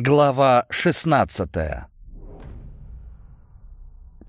Глава 16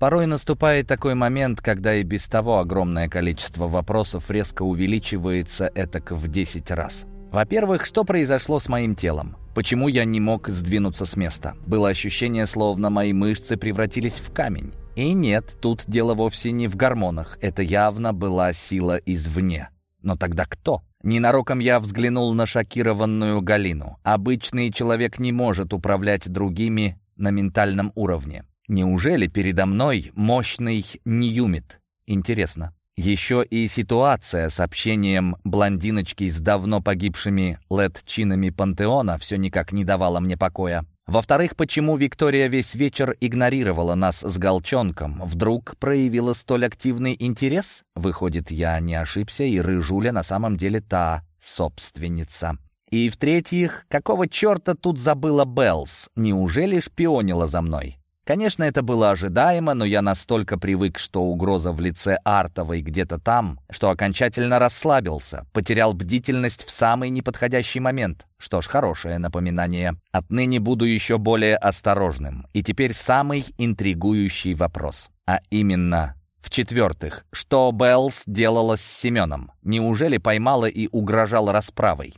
Порой наступает такой момент, когда и без того огромное количество вопросов резко увеличивается этак в 10 раз. Во-первых, что произошло с моим телом? Почему я не мог сдвинуться с места? Было ощущение, словно мои мышцы превратились в камень. И нет, тут дело вовсе не в гормонах. Это явно была сила извне. Но тогда кто? Ненароком я взглянул на шокированную Галину. Обычный человек не может управлять другими на ментальном уровне. Неужели передо мной мощный Ньюмит? Интересно. Еще и ситуация с общением блондиночки с давно погибшими личинами пантеона все никак не давала мне покоя. Во-вторых, почему Виктория весь вечер игнорировала нас с Галчонком? Вдруг проявила столь активный интерес? Выходит, я не ошибся, и Рыжуля на самом деле та собственница. И в-третьих, какого черта тут забыла Беллс? Неужели шпионила за мной? Конечно, это было ожидаемо, но я настолько привык, что угроза в лице Артовой где-то там, что окончательно расслабился, потерял бдительность в самый неподходящий момент. Что ж, хорошее напоминание. Отныне буду еще более осторожным. И теперь самый интригующий вопрос. А именно, в-четвертых, что Беллс делала с Семеном? Неужели поймала и угрожала расправой?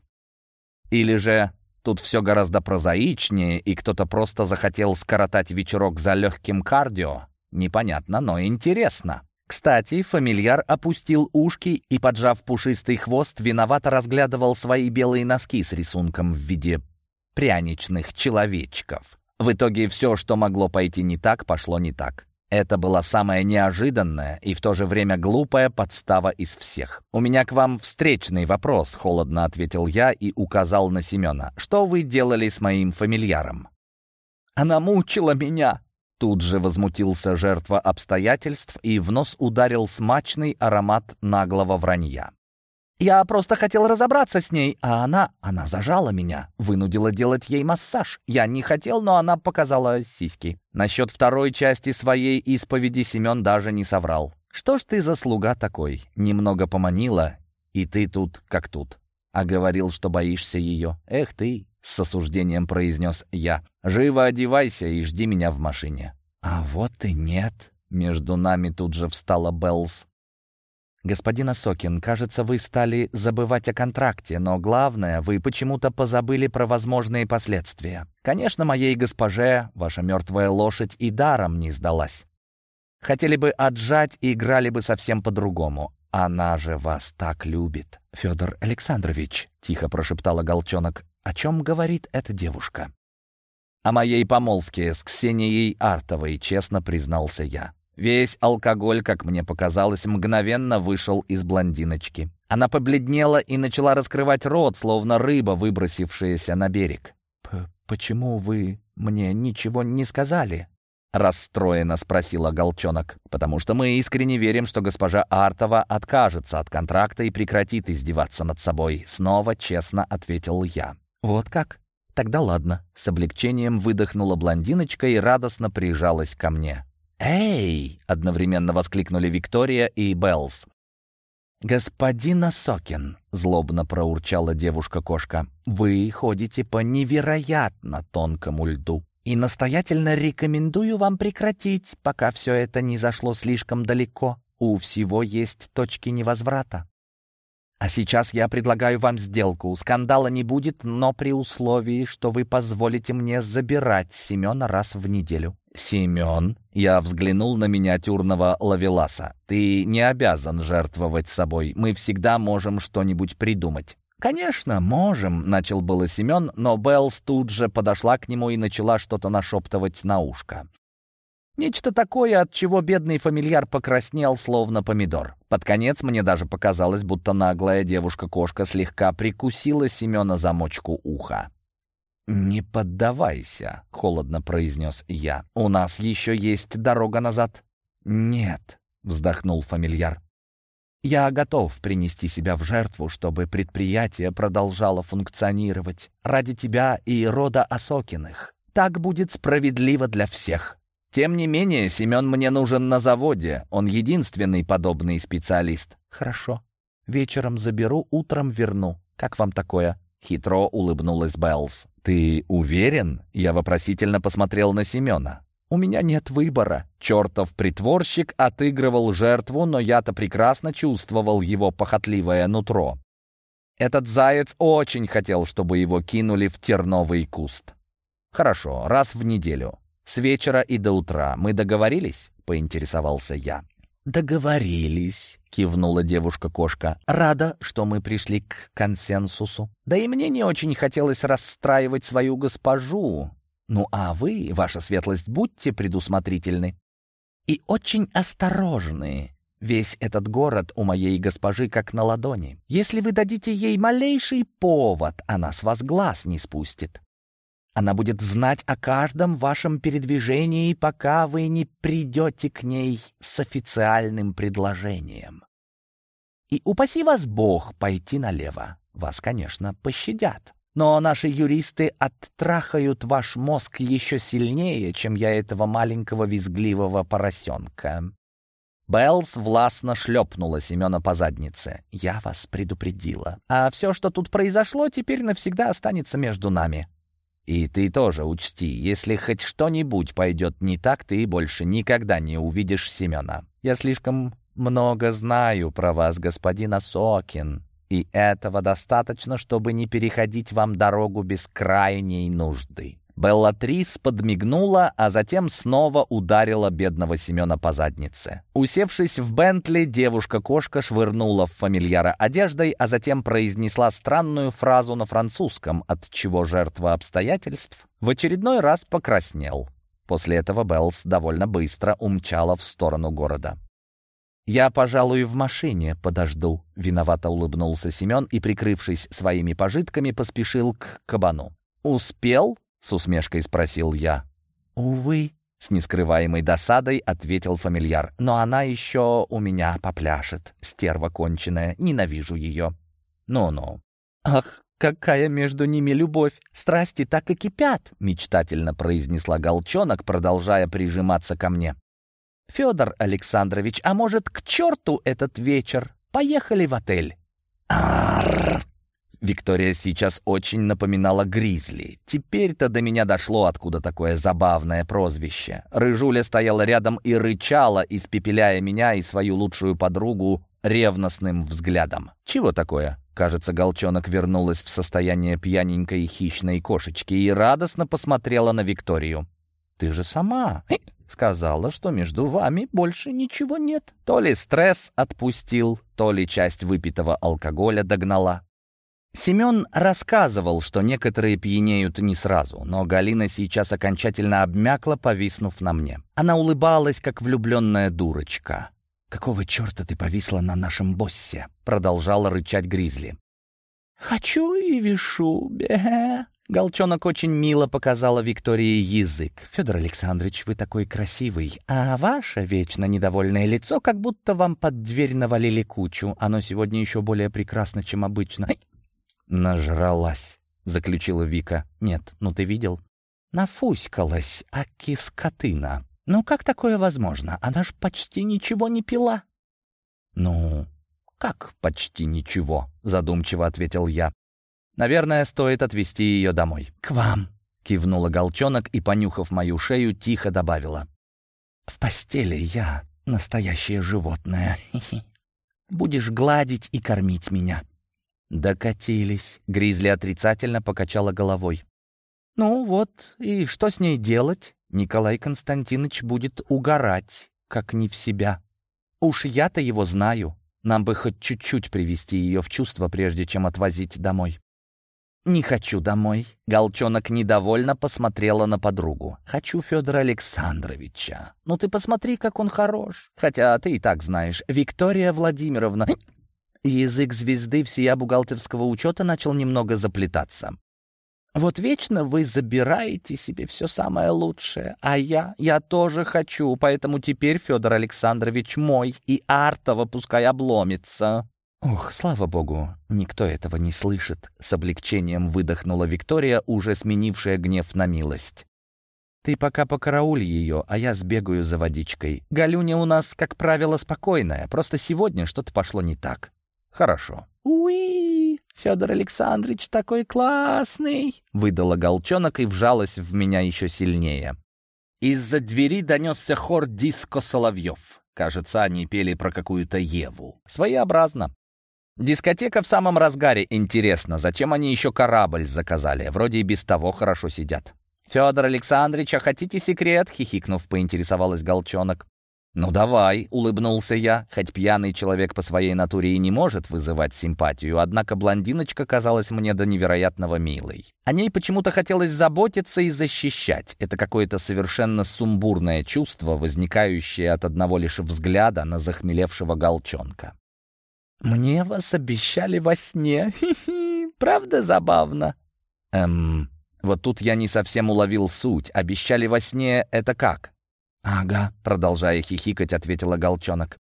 Или же Тут все гораздо прозаичнее, и кто-то просто захотел скоротать вечерок за легким кардио. Непонятно, но интересно. Кстати, фамильяр опустил ушки и, поджав пушистый хвост, виновато разглядывал свои белые носки с рисунком в виде пряничных человечков. В итоге все, что могло пойти не так, пошло не так. Это была самая неожиданная и в то же время глупая подстава из всех. «У меня к вам встречный вопрос», — холодно ответил я и указал на Семена. «Что вы делали с моим фамильяром?» «Она мучила меня!» Тут же возмутился жертва обстоятельств и в нос ударил смачный аромат наглого вранья. Я просто хотел разобраться с ней, а она... Она зажала меня, вынудила делать ей массаж. Я не хотел, но она показала сиськи. Насчет второй части своей исповеди Семен даже не соврал. «Что ж ты за слуга такой? Немного поманила, и ты тут как тут. А говорил, что боишься ее. Эх ты!» — с осуждением произнес я. «Живо одевайся и жди меня в машине». «А вот и нет». Между нами тут же встала Беллс. «Господин Осокин, кажется, вы стали забывать о контракте, но главное, вы почему-то позабыли про возможные последствия. Конечно, моей госпоже ваша мертвая лошадь и даром не сдалась. Хотели бы отжать и играли бы совсем по-другому. Она же вас так любит». «Федор Александрович», — тихо прошептала Галчонок, — «о чем говорит эта девушка?» «О моей помолвке с Ксенией Артовой», — честно признался я. Весь алкоголь, как мне показалось, мгновенно вышел из блондиночки. Она побледнела и начала раскрывать рот, словно рыба, выбросившаяся на берег. «Почему вы мне ничего не сказали?» Расстроенно спросила Голчонок. «Потому что мы искренне верим, что госпожа Артова откажется от контракта и прекратит издеваться над собой», снова честно ответил я. «Вот как? Тогда ладно». С облегчением выдохнула блондиночка и радостно прижалась ко мне. «Эй!» — одновременно воскликнули Виктория и Беллс. «Господин Осокин», — злобно проурчала девушка-кошка, — «вы ходите по невероятно тонкому льду, и настоятельно рекомендую вам прекратить, пока все это не зашло слишком далеко. У всего есть точки невозврата. А сейчас я предлагаю вам сделку. Скандала не будет, но при условии, что вы позволите мне забирать Семена раз в неделю. «Семен?» Я взглянул на миниатюрного ловеласа. «Ты не обязан жертвовать собой. Мы всегда можем что-нибудь придумать». «Конечно, можем», — начал было Семен, но Беллс тут же подошла к нему и начала что-то нашептывать на ушко. Нечто такое, от чего бедный фамильяр покраснел, словно помидор. Под конец мне даже показалось, будто наглая девушка-кошка слегка прикусила Семена за мочку уха. «Не поддавайся», — холодно произнес я. «У нас еще есть дорога назад». «Нет», — вздохнул фамильяр. «Я готов принести себя в жертву, чтобы предприятие продолжало функционировать. Ради тебя и рода Осокиных. Так будет справедливо для всех». «Тем не менее, Семен мне нужен на заводе. Он единственный подобный специалист». «Хорошо. Вечером заберу, утром верну. Как вам такое?» — хитро улыбнулась Беллс. «Ты уверен?» — я вопросительно посмотрел на Семена. «У меня нет выбора». Чертов притворщик отыгрывал жертву, но я-то прекрасно чувствовал его похотливое нутро. Этот заяц очень хотел, чтобы его кинули в терновый куст. «Хорошо, раз в неделю. С вечера и до утра. Мы договорились?» — поинтересовался я. «Договорились», — кивнула девушка-кошка. «Рада, что мы пришли к консенсусу. Да и мне не очень хотелось расстраивать свою госпожу. Ну а вы, ваша светлость, будьте предусмотрительны и очень осторожны. Весь этот город у моей госпожи как на ладони. Если вы дадите ей малейший повод, она с вас глаз не спустит. Она будет знать о каждом вашем передвижении, пока вы не придете к ней с официальным предложением. И упаси вас Бог пойти налево. Вас, конечно, пощадят. Но наши юристы оттрахают ваш мозг еще сильнее, чем я этого маленького визгливого поросенка. Беллс властно шлепнула Семена по заднице. «Я вас предупредила. А все, что тут произошло, теперь навсегда останется между нами. И ты тоже учти, если хоть что-нибудь пойдет не так, ты больше никогда не увидишь Семена. Я слишком много знаю про вас, господин Осокин, и этого достаточно, чтобы не переходить вам дорогу без крайней нужды». Беллатрис подмигнула, а затем снова ударила бедного Семена по заднице. Усевшись в Бентли, девушка-кошка швырнула в фамильяра одеждой, а затем произнесла странную фразу на французском, от чего жертва обстоятельств в очередной раз покраснел. После этого Беллс довольно быстро умчала в сторону города. «Я, пожалуй, в машине подожду», — виновато улыбнулся Семен и, прикрывшись своими пожитками, поспешил к кабану. «Успел?» С усмешкой спросил я. «Увы», — с нескрываемой досадой ответил фамильяр. «Но она еще у меня попляшет. Стерва конченая, ненавижу ее». «Ну-ну». «Ах, какая между ними любовь! Страсти так и кипят!» — мечтательно произнесла Галчонок, продолжая прижиматься ко мне. «Федор Александрович, а может, к черту этот вечер? Поехали в отель!» «Арррр!» Виктория сейчас очень напоминала Гризли. Теперь-то до меня дошло, откуда такое забавное прозвище. Рыжуля стояла рядом и рычала, испепеляя меня и свою лучшую подругу ревностным взглядом. «Чего такое?» Кажется, Голчонок вернулась в состояние пьяненькой хищной кошечки и радостно посмотрела на Викторию. «Ты же сама сказала, что между вами больше ничего нет». То ли стресс отпустил, то ли часть выпитого алкоголя догнала. Семен рассказывал, что некоторые пьянеют не сразу, но Галина сейчас окончательно обмякла, повиснув на мне. Она улыбалась, как влюбленная дурочка. «Какого черта ты повисла на нашем боссе?» — продолжала рычать Гризли. «Хочу и вишу, бе Голчонок очень мило показала Виктории язык. «Федор Александрович, вы такой красивый, а ваше вечно недовольное лицо, как будто вам под дверь навалили кучу. Оно сегодня еще более прекрасно, чем обычно. «Нажралась», — заключила Вика. «Нет, ну ты видел?» «Нафуськалась, аки скотына. Ну как такое возможно? Она ж почти ничего не пила». «Ну, как почти ничего?» — задумчиво ответил я. «Наверное, стоит отвезти ее домой». «К вам», — кивнула Голчонок и, понюхав мою шею, тихо добавила. «В постели я настоящее животное. Будешь гладить и кормить меня». «Докатились», — Гризли отрицательно покачала головой. «Ну вот, и что с ней делать? Николай Константинович будет угорать, как не в себя. Уж я-то его знаю. Нам бы хоть чуть-чуть привести ее в чувство, прежде чем отвозить домой». «Не хочу домой». Голчонок недовольно посмотрела на подругу. «Хочу Федора Александровича. Ну ты посмотри, как он хорош. Хотя ты и так знаешь. Виктория Владимировна язык звезды всея бухгалтерского учета начал немного заплетаться. «Вот вечно вы забираете себе все самое лучшее, а я, я тоже хочу, поэтому теперь Федор Александрович мой, и Артова пускай обломится». «Ох, слава богу, никто этого не слышит», — с облегчением выдохнула Виктория, уже сменившая гнев на милость. «Ты пока покарауль ее, а я сбегаю за водичкой. Галюня у нас, как правило, спокойная, просто сегодня что-то пошло не так». «Хорошо». «Уи!» Федор Александрович такой классный!» Выдала голчонок и вжалась в меня еще сильнее. Из-за двери донесся хор диско-соловьев. Кажется, они пели про какую-то Еву. Своеобразно. Дискотека в самом разгаре. Интересно, зачем они еще корабль заказали? Вроде и без того хорошо сидят. «Федор Александрович, а хотите секрет?» — хихикнув, поинтересовалась Голчонок. «Ну давай», — улыбнулся я, хоть пьяный человек по своей натуре и не может вызывать симпатию, однако блондиночка казалась мне до невероятного милой. О ней почему-то хотелось заботиться и защищать. Это какое-то совершенно сумбурное чувство, возникающее от одного лишь взгляда на захмелевшего голчонка. «Мне вас обещали во сне. Правда забавно?» «Эм...» Вот тут я не совсем уловил суть. Обещали во сне — это как? «Ага», — продолжая хихикать, ответила Голчонок.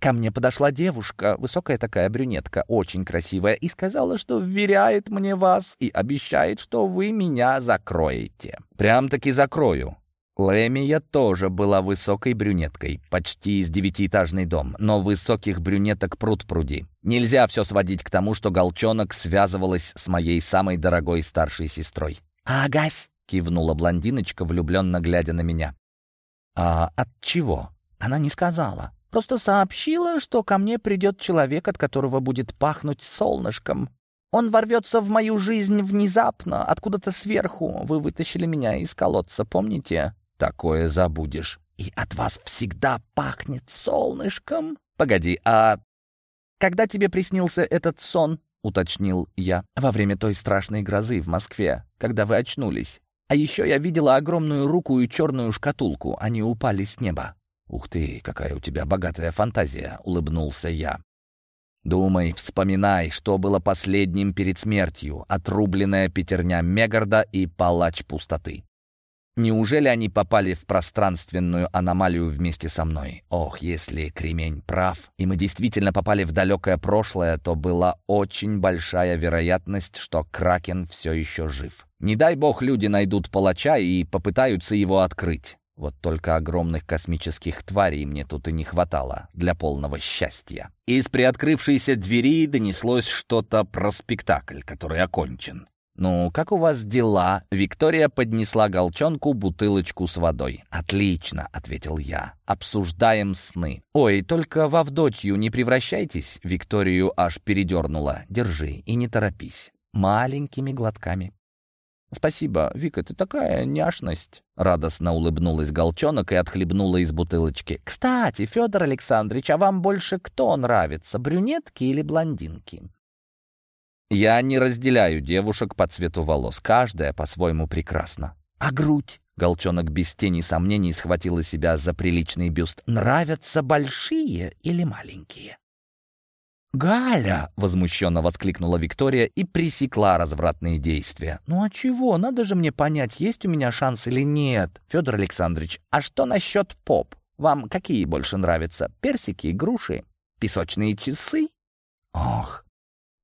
«Ко мне подошла девушка, высокая такая брюнетка, очень красивая, и сказала, что вверяет мне вас и обещает, что вы меня закроете». «Прям-таки закрою». Лемия тоже была высокой брюнеткой, почти из девятиэтажный дом, но высоких брюнеток пруд-пруди. Нельзя все сводить к тому, что Голчонок связывалась с моей самой дорогой старшей сестрой. «Агась!» — кивнула блондиночка, влюбленно глядя на меня. «А от чего?» Она не сказала. Просто сообщила, что ко мне придет человек, от которого будет пахнуть солнышком. Он ворвется в мою жизнь внезапно, откуда-то сверху. Вы вытащили меня из колодца, помните? Такое забудешь. И от вас всегда пахнет солнышком? Погоди, а когда тебе приснился этот сон? Уточнил я. Во время той страшной грозы в Москве, когда вы очнулись. А еще я видела огромную руку и черную шкатулку. Они упали с неба. «Ух ты, какая у тебя богатая фантазия!» — улыбнулся я. «Думай, вспоминай, что было последним перед смертью. Отрубленная пятерня Мегарда и палач пустоты. Неужели они попали в пространственную аномалию вместе со мной? Ох, если Кремень прав, и мы действительно попали в далекое прошлое, то была очень большая вероятность, что Кракен все еще жив. Не дай бог люди найдут палача и попытаются его открыть. Вот только огромных космических тварей мне тут и не хватало для полного счастья. Из приоткрывшейся двери донеслось что-то про спектакль, который окончен. «Ну, как у вас дела?» Виктория поднесла голчонку бутылочку с водой. «Отлично», — ответил я. «Обсуждаем сны». «Ой, только в Авдотью не превращайтесь», — Викторию аж передернула. «Держи и не торопись. Маленькими глотками». «Спасибо, Вика, ты такая няшность!» Радостно улыбнулась Голчонок и отхлебнула из бутылочки. «Кстати, Федор Александрович, а вам больше кто нравится, брюнетки или блондинки?» Я не разделяю девушек по цвету волос. Каждая по-своему прекрасна. А грудь? Голчонок без тени сомнений схватила себя за приличный бюст. Нравятся большие или маленькие? «Галя!» — возмущенно воскликнула Виктория и пресекла развратные действия. «Ну а чего? Надо же мне понять, есть у меня шанс или нет. Федор Александрович, а что насчет поп? Вам какие больше нравятся? Персики, груши, песочные часы?» «Ох!»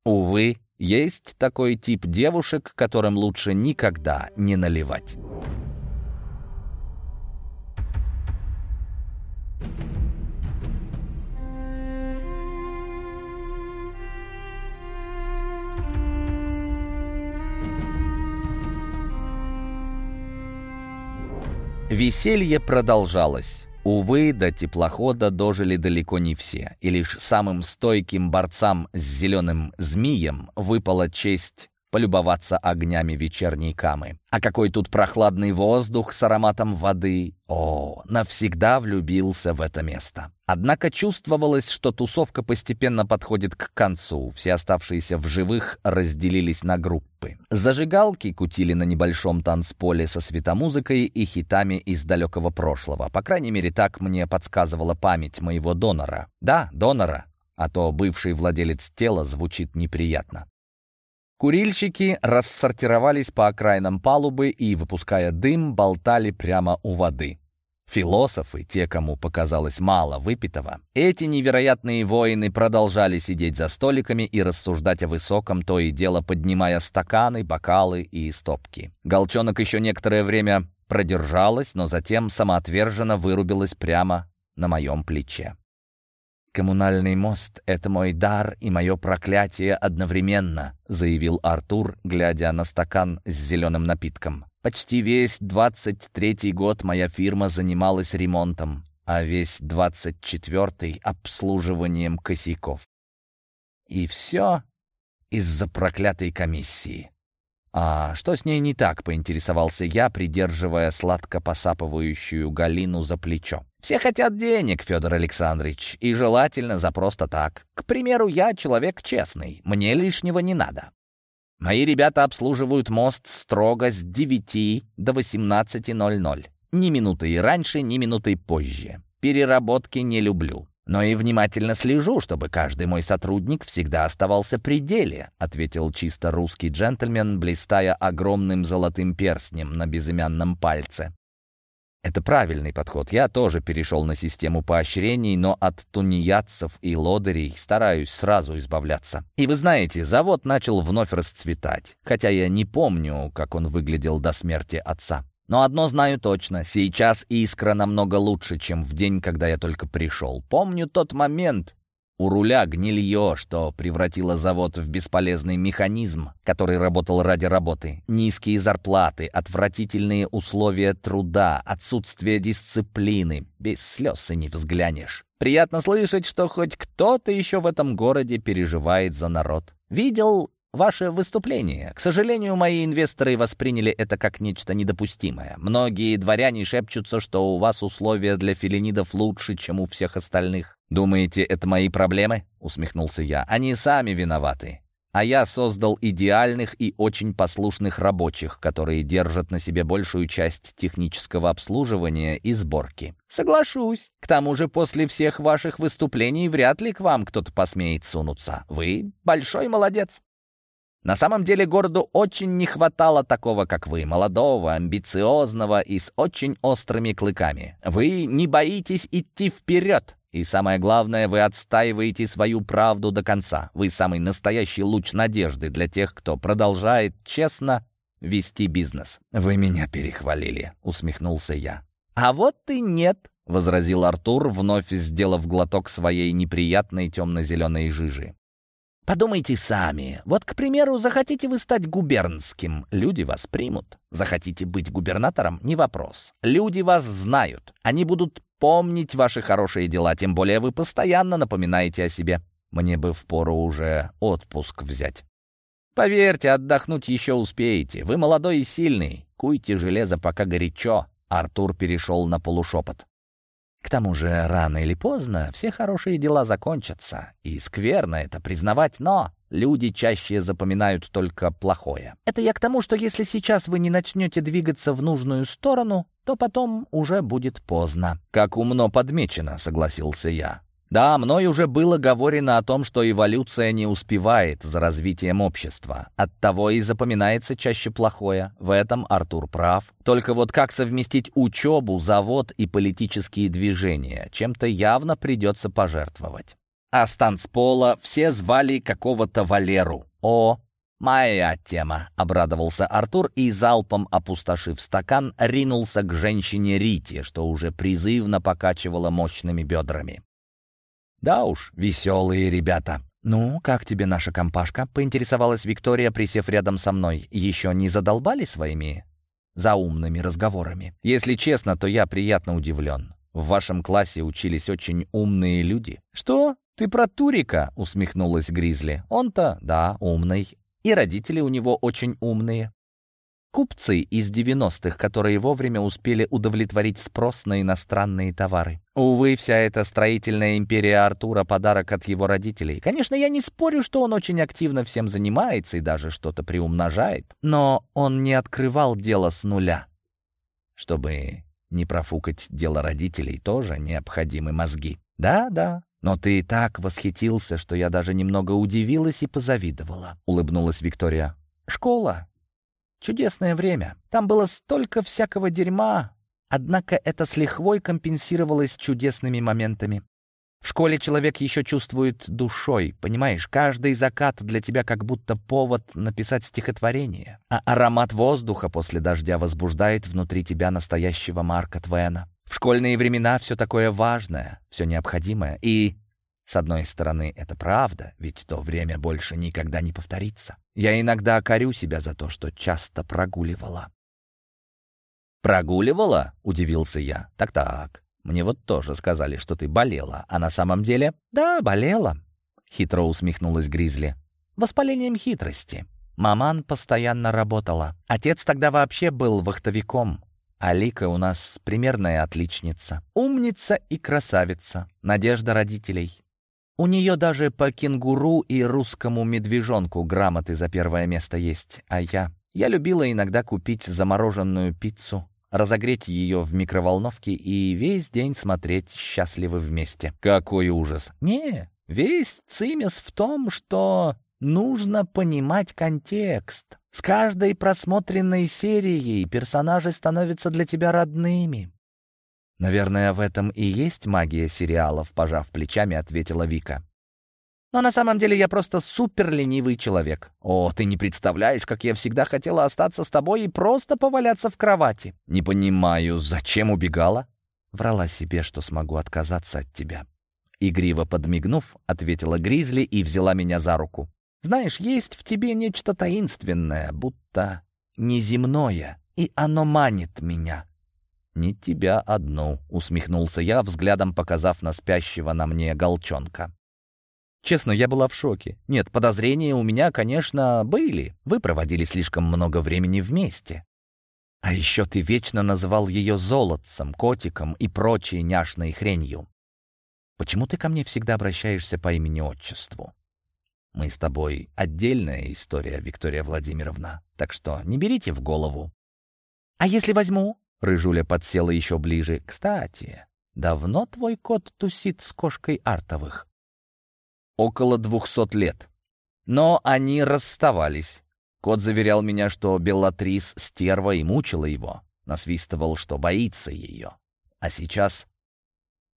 Увы, есть такой тип девушек, которым лучше никогда не наливать. Веселье продолжалось. Увы, до теплохода дожили далеко не все, и лишь самым стойким борцам с зеленым змеем выпала честь полюбоваться огнями вечерней камы. А какой тут прохладный воздух с ароматом воды! О, навсегда влюбился в это место. Однако чувствовалось, что тусовка постепенно подходит к концу. Все оставшиеся в живых разделились на группы. Зажигалки кутили на небольшом танцполе со светомузыкой и хитами из далекого прошлого. По крайней мере, так мне подсказывала память моего донора. Да, донора, а то бывший владелец тела звучит неприятно. Курильщики рассортировались по окраинам палубы и, выпуская дым, болтали прямо у воды. Философы, те, кому показалось мало выпитого, эти невероятные воины продолжали сидеть за столиками и рассуждать о высоком, то и дело поднимая стаканы, бокалы и стопки. Голчонок еще некоторое время продержалась, но затем самоотверженно вырубилась прямо на моем плече. «Коммунальный мост — это мой дар и мое проклятие одновременно», заявил Артур, глядя на стакан с зеленым напитком. «Почти весь двадцать третий год моя фирма занималась ремонтом, а весь двадцать четвертый — обслуживанием косяков. И все из-за проклятой комиссии. «А что с ней не так?» — поинтересовался я, придерживая сладко посапывающую Галину за плечо. «Все хотят денег, Федор Александрович, и желательно за просто так. К примеру, я человек честный, мне лишнего не надо. Мои ребята обслуживают мост строго с 9 до 18.00. Ни минуты и раньше, ни минуты позже. Переработки не люблю. «Но и внимательно слежу, чтобы каждый мой сотрудник всегда оставался при деле», ответил чисто русский джентльмен, блистая огромным золотым перстнем на безымянном пальце. Это правильный подход. Я тоже перешел на систему поощрений, но от тунеядцев и лодырей стараюсь сразу избавляться. И вы знаете, завод начал вновь расцветать, хотя я не помню, как он выглядел до смерти отца. Но одно знаю точно, сейчас искра намного лучше, чем в день, когда я только пришел. Помню тот момент, у руля гнилье, что превратило завод в бесполезный механизм, который работал ради работы. Низкие зарплаты, отвратительные условия труда, отсутствие дисциплины. Без слез и не взглянешь. Приятно слышать, что хоть кто-то еще в этом городе переживает за народ. Видел ваше выступление. К сожалению, мои инвесторы восприняли это как нечто недопустимое. Многие дворяне шепчутся, что у вас условия для филинидов лучше, чем у всех остальных. «Думаете, это мои проблемы?» — усмехнулся я. «Они сами виноваты. А я создал идеальных и очень послушных рабочих, которые держат на себе большую часть технического обслуживания и сборки. Соглашусь. К тому же после всех ваших выступлений вряд ли к вам кто-то посмеет сунуться. Вы большой молодец. На самом деле городу очень не хватало такого, как вы, молодого, амбициозного и с очень острыми клыками. Вы не боитесь идти вперед. И самое главное, вы отстаиваете свою правду до конца. Вы самый настоящий луч надежды для тех, кто продолжает честно вести бизнес. «Вы меня перехвалили», — усмехнулся я. «А вот и нет», — возразил Артур, вновь сделав глоток своей неприятной темно-зеленой жижи. Подумайте сами. Вот, к примеру, захотите вы стать губернским, люди вас примут. Захотите быть губернатором — не вопрос. Люди вас знают. Они будут помнить ваши хорошие дела, тем более вы постоянно напоминаете о себе. Мне бы впору уже отпуск взять. Поверьте, отдохнуть еще успеете. Вы молодой и сильный. Куйте железо, пока горячо. Артур перешел на полушепот. К тому же, рано или поздно все хорошие дела закончатся. И скверно это признавать, но люди чаще запоминают только плохое. Это я к тому, что если сейчас вы не начнете двигаться в нужную сторону, то потом уже будет поздно. «Как умно подмечено», — согласился я. Да, мной уже было говорено о том, что эволюция не успевает за развитием общества. Оттого и запоминается чаще плохое. В этом Артур прав. Только вот как совместить учебу, завод и политические движения? Чем-то явно придется пожертвовать. А с все звали какого-то Валеру. О, «Моя тема», — обрадовался Артур и, залпом опустошив стакан, ринулся к женщине Рите, что уже призывно покачивала мощными бедрами. Да уж, веселые ребята. «Ну, как тебе наша компашка?» — поинтересовалась Виктория, присев рядом со мной. «Еще не задолбали своими заумными разговорами?» «Если честно, то я приятно удивлен. В вашем классе учились очень умные люди». «Что? Ты про Турика?» — усмехнулась Гризли. «Он-то, да, умный. И родители у него очень умные. Купцы из 90-х, которые вовремя успели удовлетворить спрос на иностранные товары. Увы, вся эта строительная империя Артура — подарок от его родителей. Конечно, я не спорю, что он очень активно всем занимается и даже что-то приумножает, но он не открывал дело с нуля. Чтобы не профукать дело родителей, тоже необходимы мозги. Да-да, но ты так восхитился, что я даже немного удивилась и позавидовала, — улыбнулась Виктория. Школа Чудесное время. Там было столько всякого дерьма, однако это с лихвой компенсировалось чудесными моментами. В школе человек еще чувствует душой, понимаешь? Каждый закат для тебя как будто повод написать стихотворение. А аромат воздуха после дождя возбуждает внутри тебя настоящего Марка Твена. В школьные времена все такое важное, все необходимое. И С одной стороны, это правда, ведь то время больше никогда не повторится. Я иногда корю себя за то, что часто прогуливала. «Прогуливала?» — удивился я. «Так-так, мне вот тоже сказали, что ты болела, а на самом деле...» «Да, болела», — хитро усмехнулась Гризли. «Воспалением хитрости. Маман постоянно работала. Отец тогда вообще был вахтовиком. Алика у нас примерная отличница. Умница и красавица. Надежда родителей. У нее даже по кенгуру и русскому медвежонку грамоты за первое место есть. А я... Я любила иногда купить замороженную пиццу, разогреть ее в микроволновке и весь день смотреть счастливы вместе. Какой ужас! Не, весь цимес в том, что нужно понимать контекст. С каждой просмотренной серией персонажи становятся для тебя родными. Наверное, в этом и есть магия сериалов, пожав плечами, ответила Вика. Но на самом деле я просто супер ленивый человек. О, ты не представляешь, как я всегда хотела остаться с тобой и просто поваляться в кровати. Не понимаю, зачем убегала? Врала себе, что смогу отказаться от тебя. Игриво подмигнув, ответила Гризли и взяла меня за руку. Знаешь, есть в тебе нечто таинственное, будто неземное, и оно манит меня. «Не тебя одну», — усмехнулся я, взглядом показав на спящего на мне голчонка. Честно, я была в шоке. Нет, подозрения у меня, конечно, были. Вы проводили слишком много времени вместе. А еще ты вечно называл ее золотцем, котиком и прочей няшной хренью. Почему ты ко мне всегда обращаешься по имени-отчеству? Мы с тобой отдельная история, Виктория Владимировна, так что не берите в голову. А если возьму? Рыжуля подсела еще ближе. Кстати, давно твой кот тусит с кошкой Артовых? около двухсот лет. Но они расставались. Кот заверял меня, что Беллатрис стерва и мучила его. Насвистывал, что боится ее. А сейчас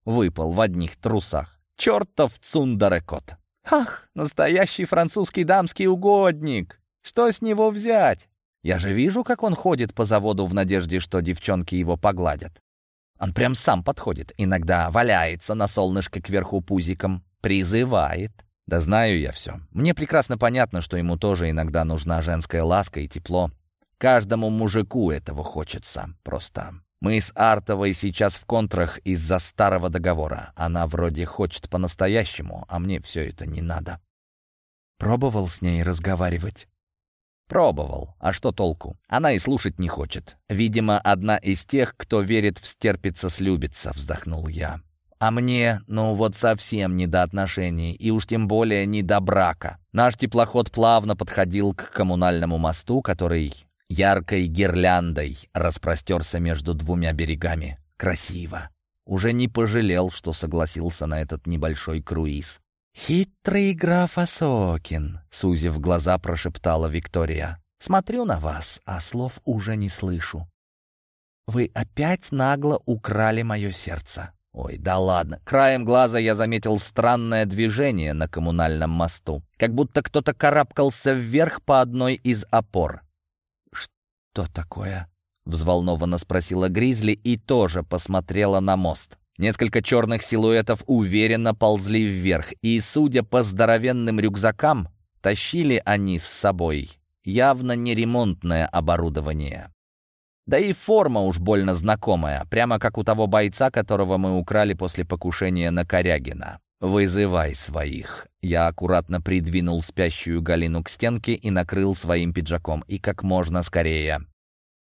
выпал в одних трусах. Чертов цундарекот! Ах, настоящий французский дамский угодник! Что с него взять? Я же вижу, как он ходит по заводу в надежде, что девчонки его погладят. Он прям сам подходит, иногда валяется на солнышке кверху пузиком, Призывает. Да знаю я все. Мне прекрасно понятно, что ему тоже иногда нужна женская ласка и тепло. Каждому мужику этого хочется. Просто мы с Артовой сейчас в контрах из-за старого договора. Она вроде хочет по-настоящему, а мне все это не надо. Пробовал с ней разговаривать? Пробовал. А что толку? Она и слушать не хочет. Видимо, одна из тех, кто верит в стерпится-слюбится, вздохнул я. А мне, ну вот совсем не до отношений, и уж тем более не до брака. Наш теплоход плавно подходил к коммунальному мосту, который яркой гирляндой распростерся между двумя берегами. Красиво. Уже не пожалел, что согласился на этот небольшой круиз. «Хитрый граф Осокин», — сузив глаза, прошептала Виктория. «Смотрю на вас, а слов уже не слышу. Вы опять нагло украли мое сердце. Ой, да ладно. Краем глаза я заметил странное движение на коммунальном мосту. Как будто кто-то карабкался вверх по одной из опор. «Что такое?» — взволнованно спросила Гризли и тоже посмотрела на мост. Несколько черных силуэтов уверенно ползли вверх, и, судя по здоровенным рюкзакам, тащили они с собой явно не ремонтное оборудование. Да и форма уж больно знакомая, прямо как у того бойца, которого мы украли после покушения на Корягина. «Вызывай своих». Я аккуратно придвинул спящую Галину к стенке и накрыл своим пиджаком, и как можно скорее.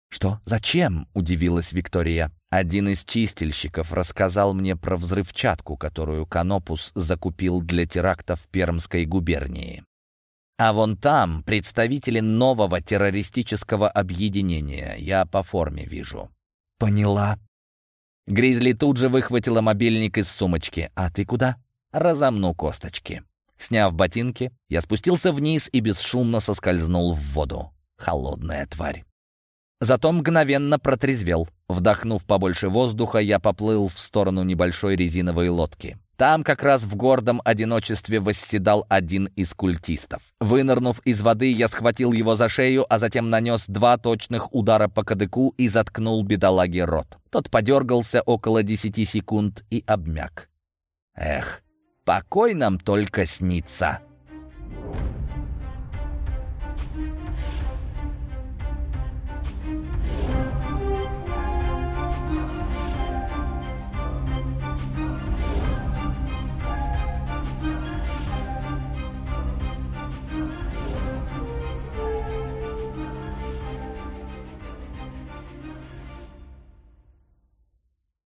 «Что? Зачем?» — удивилась Виктория. Один из чистильщиков рассказал мне про взрывчатку, которую Канопус закупил для теракта в Пермской губернии. А вон там представители нового террористического объединения. Я по форме вижу. Поняла. Гризли тут же выхватила мобильник из сумочки. А ты куда? Разомну косточки. Сняв ботинки, я спустился вниз и бесшумно соскользнул в воду. Холодная тварь. Зато мгновенно протрезвел. Вдохнув побольше воздуха, я поплыл в сторону небольшой резиновой лодки. Там как раз в гордом одиночестве восседал один из культистов. Вынырнув из воды, я схватил его за шею, а затем нанес два точных удара по кадыку и заткнул бедолаге рот. Тот подергался около десяти секунд и обмяк. Эх, покой нам только снится.